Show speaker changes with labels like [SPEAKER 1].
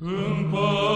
[SPEAKER 1] Împărăție